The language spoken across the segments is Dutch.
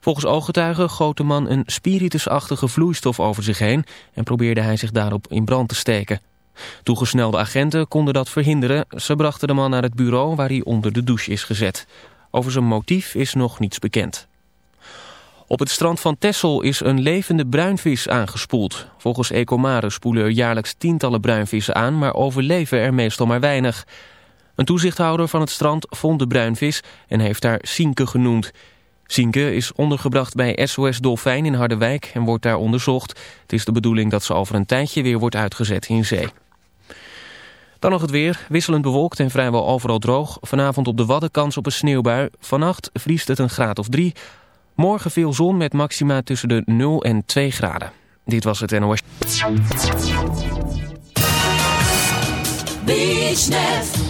Volgens ooggetuigen goot de man een spiritusachtige vloeistof over zich heen en probeerde hij zich daarop in brand te steken. Toegesnelde agenten konden dat verhinderen. Ze brachten de man naar het bureau waar hij onder de douche is gezet. Over zijn motief is nog niets bekend. Op het strand van Texel is een levende bruinvis aangespoeld. Volgens Ecomare spoelen er jaarlijks tientallen bruinvissen aan, maar overleven er meestal maar weinig. Een toezichthouder van het strand vond de bruinvis en heeft haar Sienke genoemd. Sienke is ondergebracht bij SOS Dolfijn in Harderwijk en wordt daar onderzocht. Het is de bedoeling dat ze over een tijdje weer wordt uitgezet in zee. Dan nog het weer. Wisselend bewolkt en vrijwel overal droog. Vanavond op de Wadden kans op een sneeuwbui. Vannacht vriest het een graad of drie. Morgen veel zon met maxima tussen de 0 en 2 graden. Dit was het NOS. BeachNet,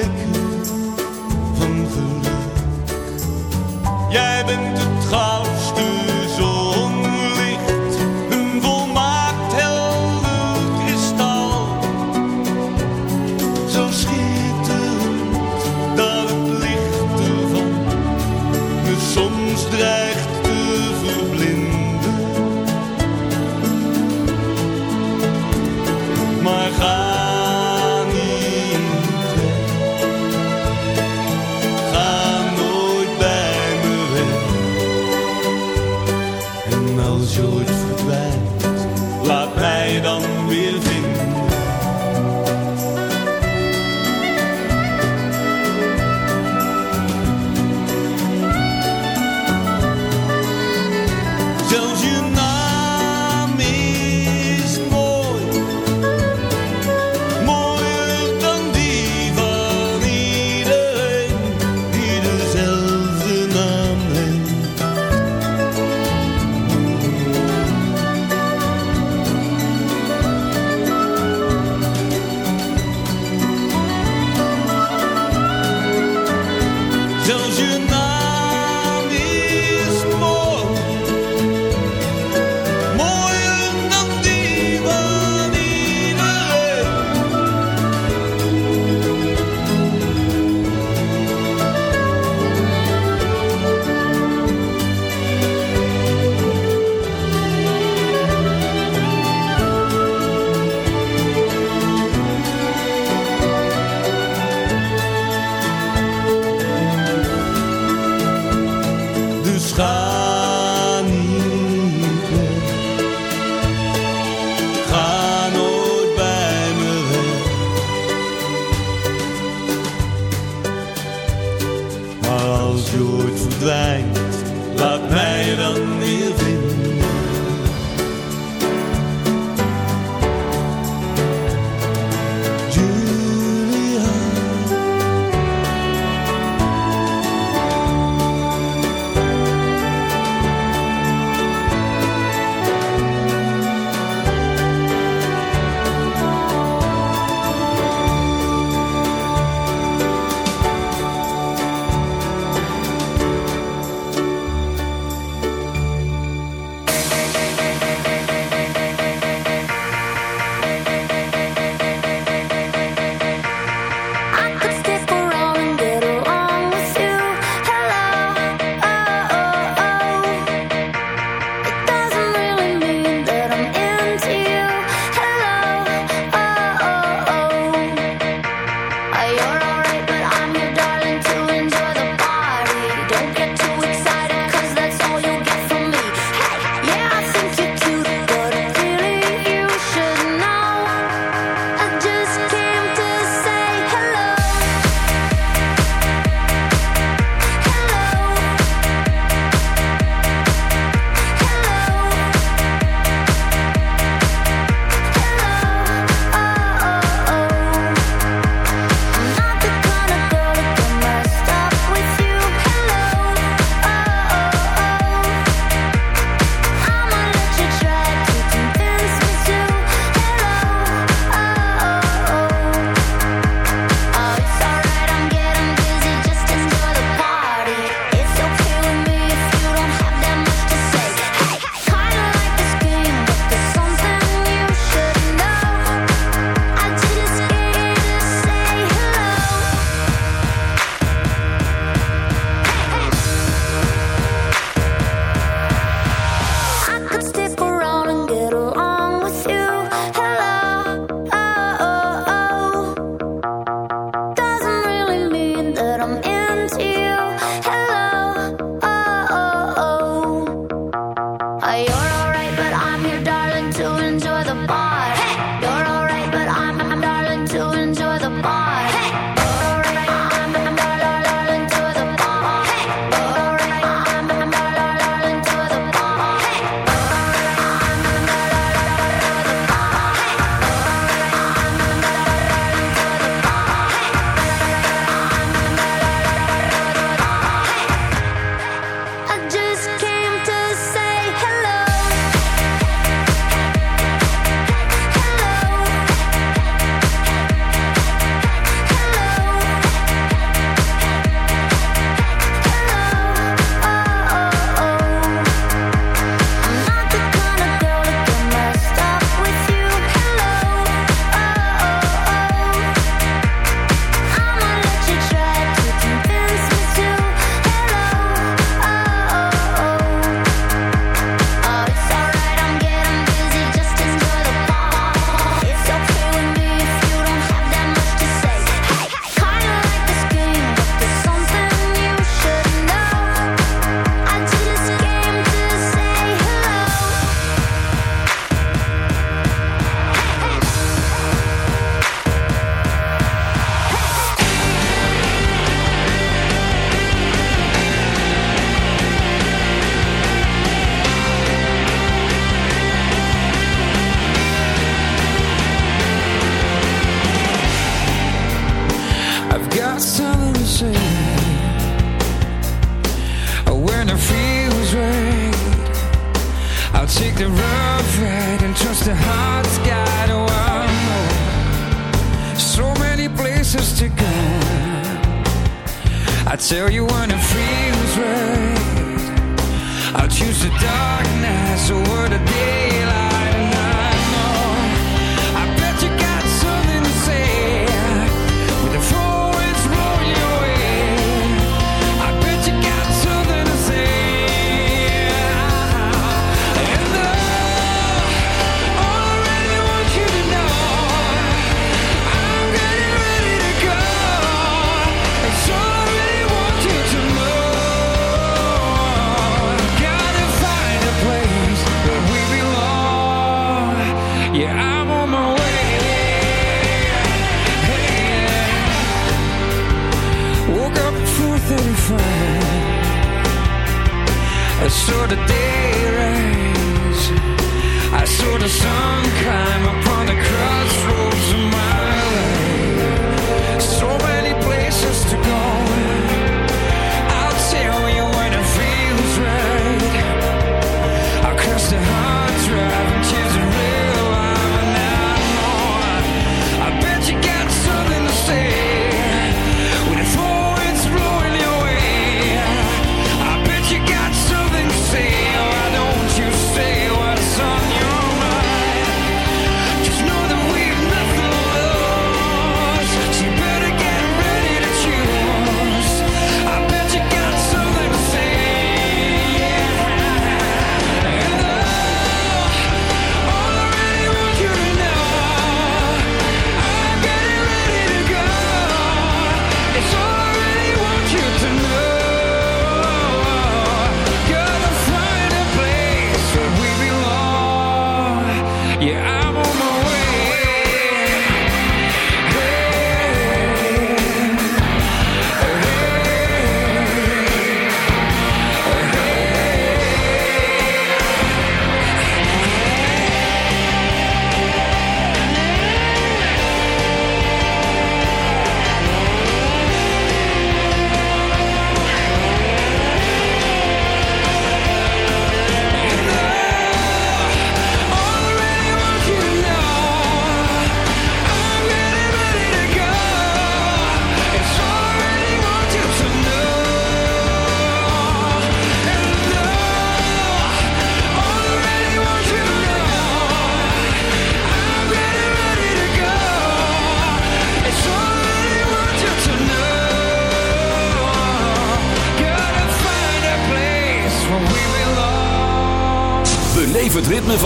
side.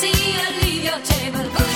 see you leave your table.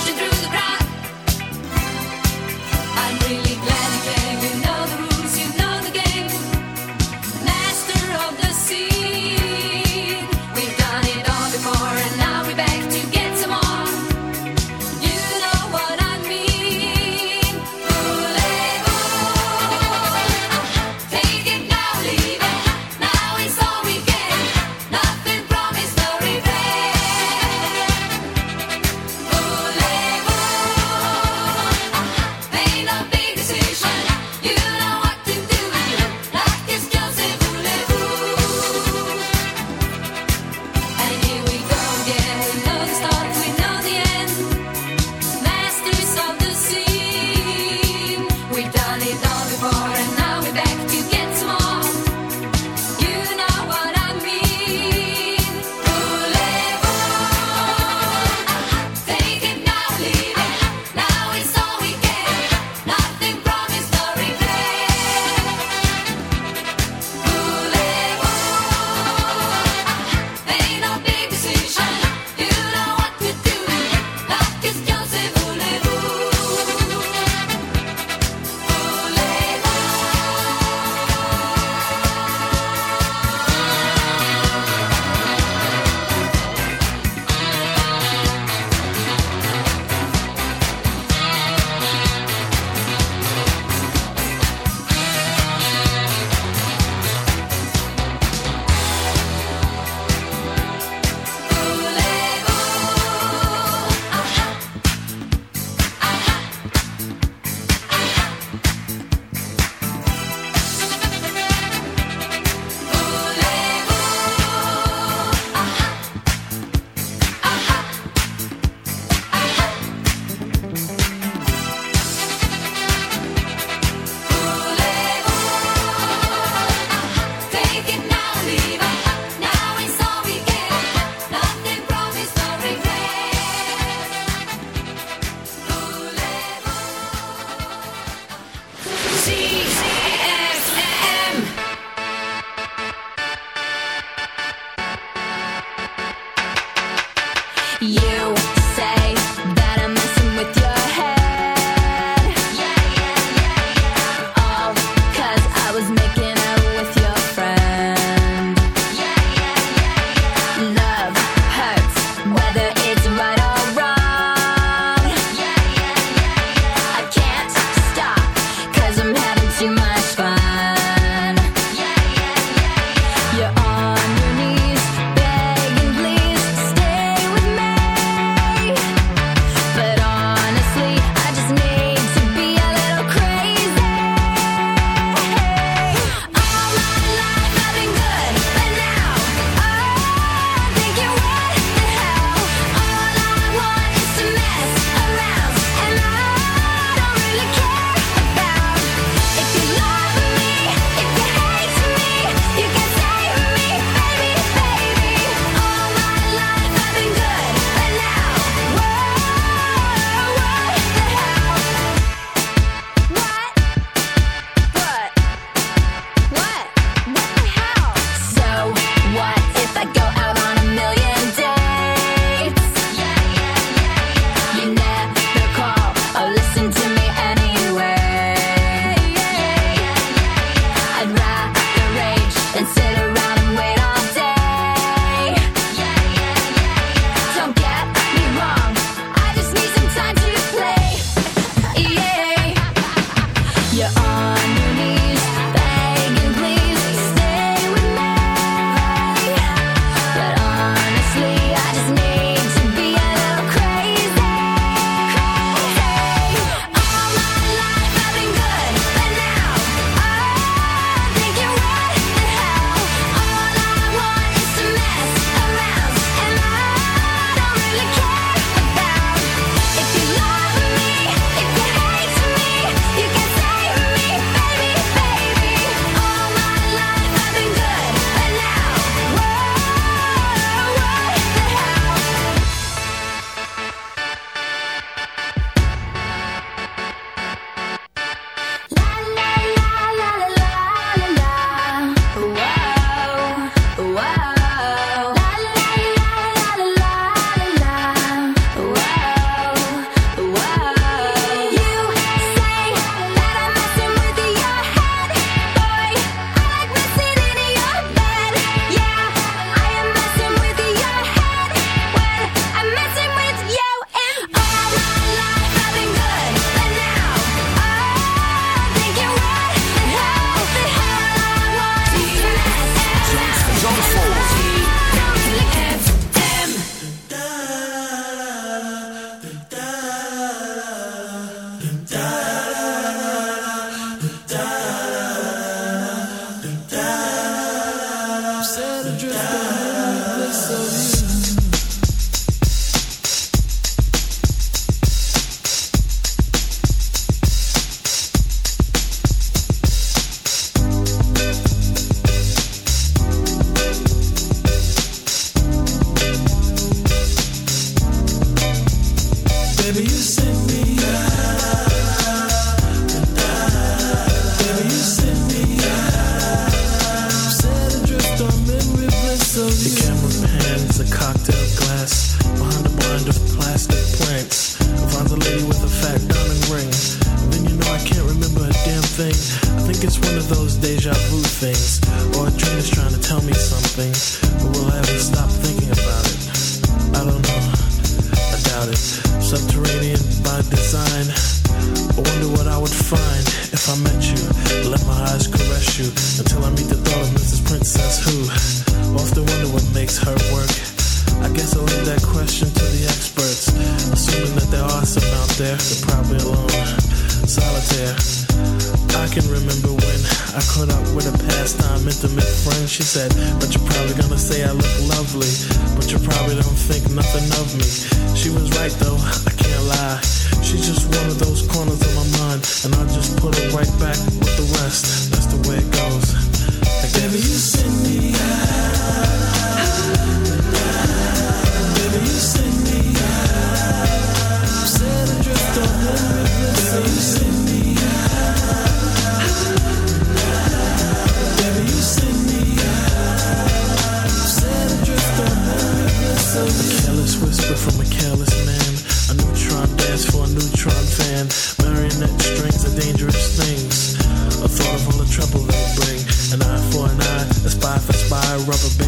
A careless whisper from a careless man. A neutron dance for a neutron fan. Marionette strings are dangerous things. A thought of all the trouble they bring. An eye for an eye, a spy for spy, rubber band.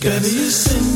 guess. Baby,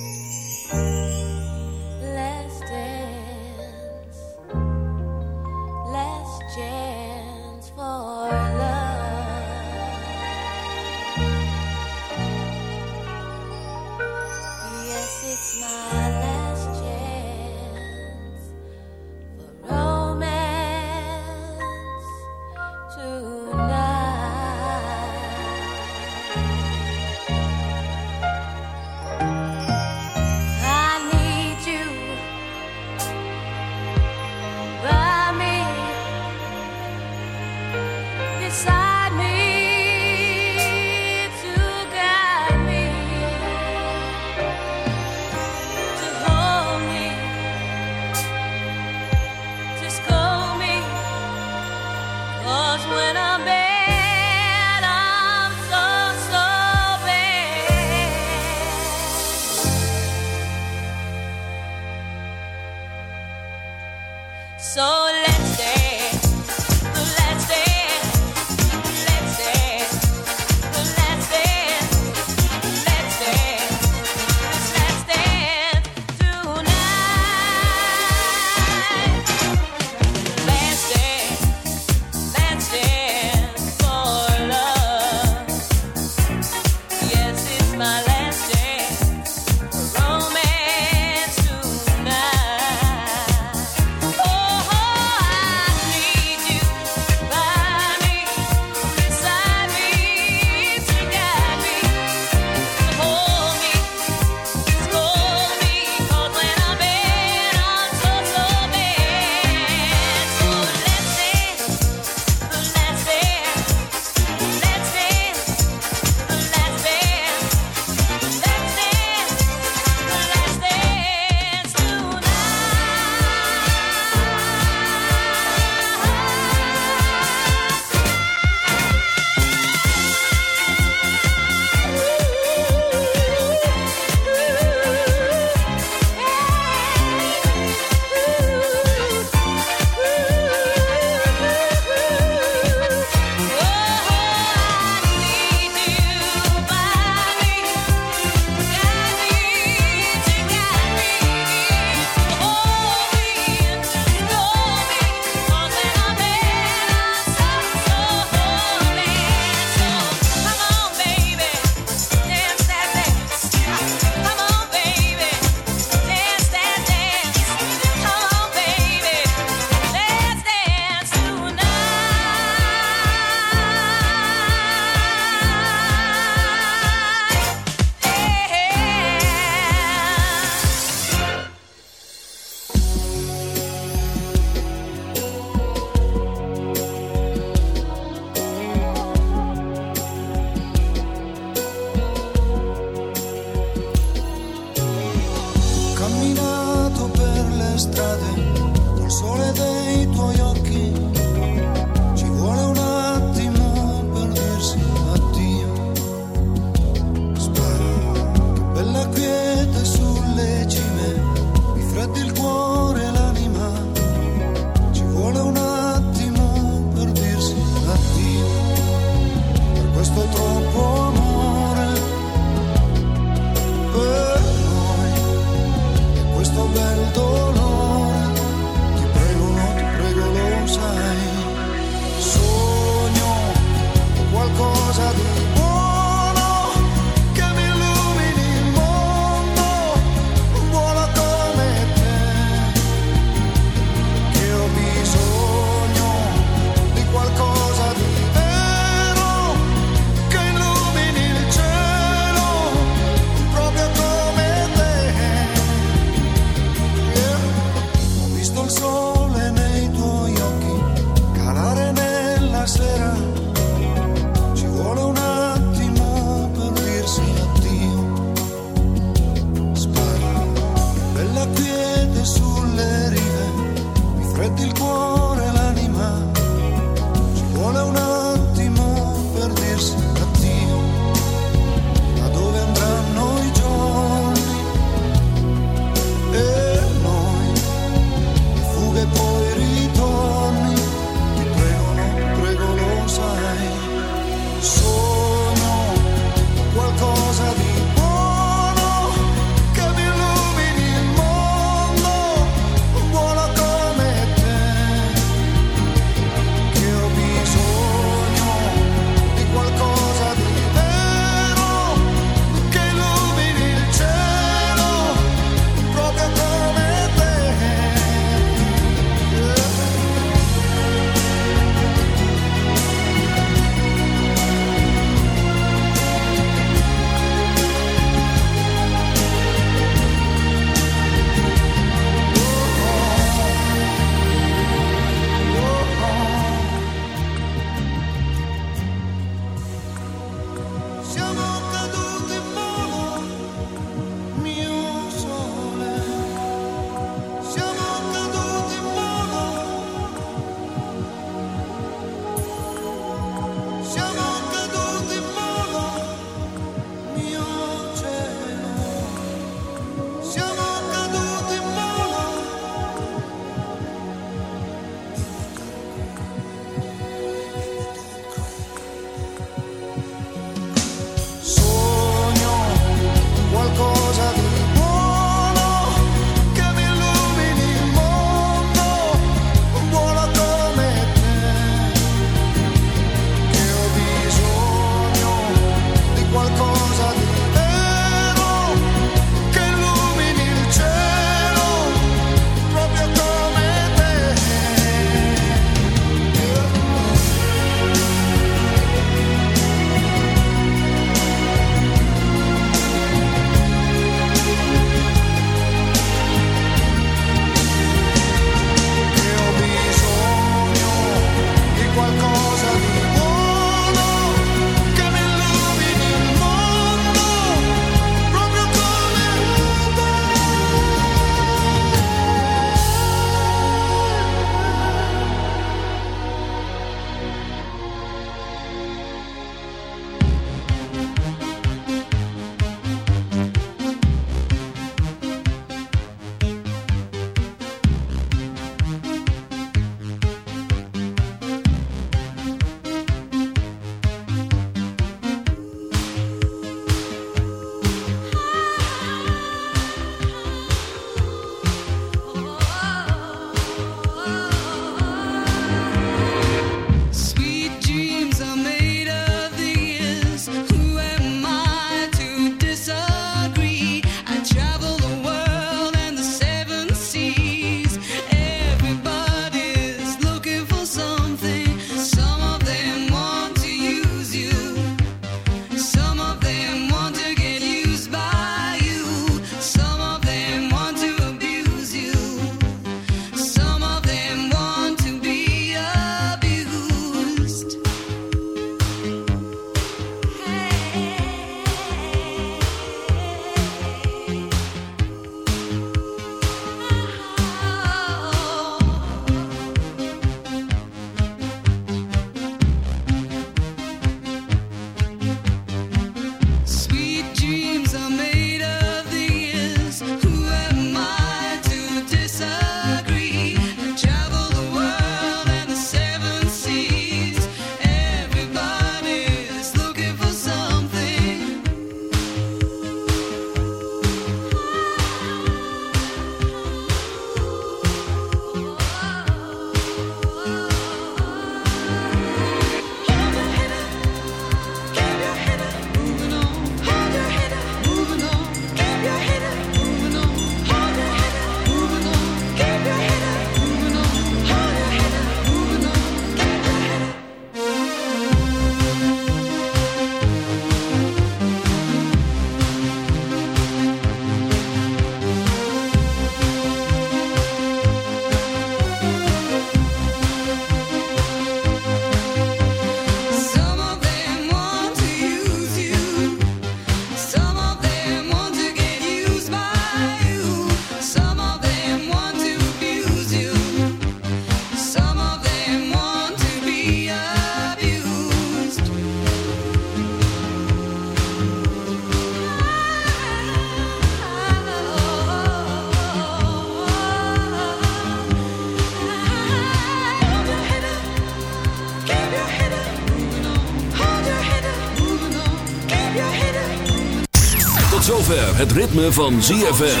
het ritme van ZFM.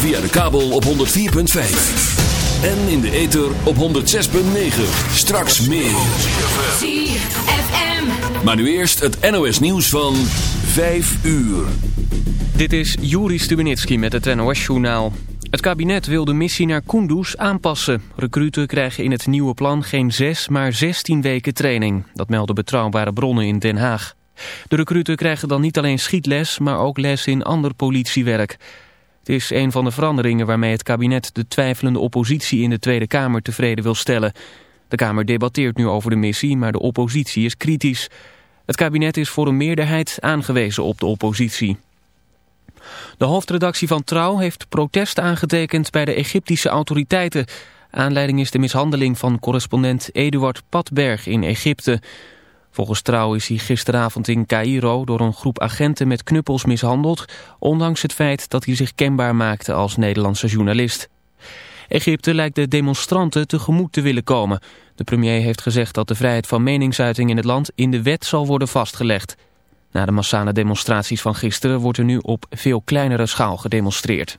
Via de kabel op 104.5. En in de ether op 106.9. Straks meer. ZFM. Maar nu eerst het NOS nieuws van 5 uur. Dit is Juri Stubenitski met het NOS-journaal. Het kabinet wil de missie naar Kunduz aanpassen. Recruten krijgen in het nieuwe plan geen 6, maar 16 weken training. Dat melden betrouwbare bronnen in Den Haag. De recruten krijgen dan niet alleen schietles, maar ook les in ander politiewerk. Het is een van de veranderingen waarmee het kabinet de twijfelende oppositie in de Tweede Kamer tevreden wil stellen. De Kamer debatteert nu over de missie, maar de oppositie is kritisch. Het kabinet is voor een meerderheid aangewezen op de oppositie. De hoofdredactie van Trouw heeft protest aangetekend bij de Egyptische autoriteiten. Aanleiding is de mishandeling van correspondent Eduard Patberg in Egypte. Volgens Trouw is hij gisteravond in Cairo door een groep agenten met knuppels mishandeld... ondanks het feit dat hij zich kenbaar maakte als Nederlandse journalist. Egypte lijkt de demonstranten tegemoet te willen komen. De premier heeft gezegd dat de vrijheid van meningsuiting in het land in de wet zal worden vastgelegd. Na de massale demonstraties van gisteren wordt er nu op veel kleinere schaal gedemonstreerd.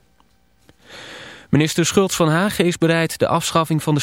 Minister Schultz van Hagen is bereid de afschaffing van de